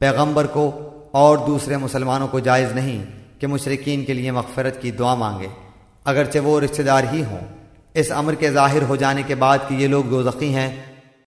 پیغمبر کو اور دوسرے مسلمانوں کو جائز نہیں کہ مشرقین کے لیے مغفرت کی دعا مانگے۔ اگرچہ وہ رشتہ دار ہی ہوں، اس امر کے ظاہر ہو جانے کے بعد کہ یہ لوگ دوزخی ہیں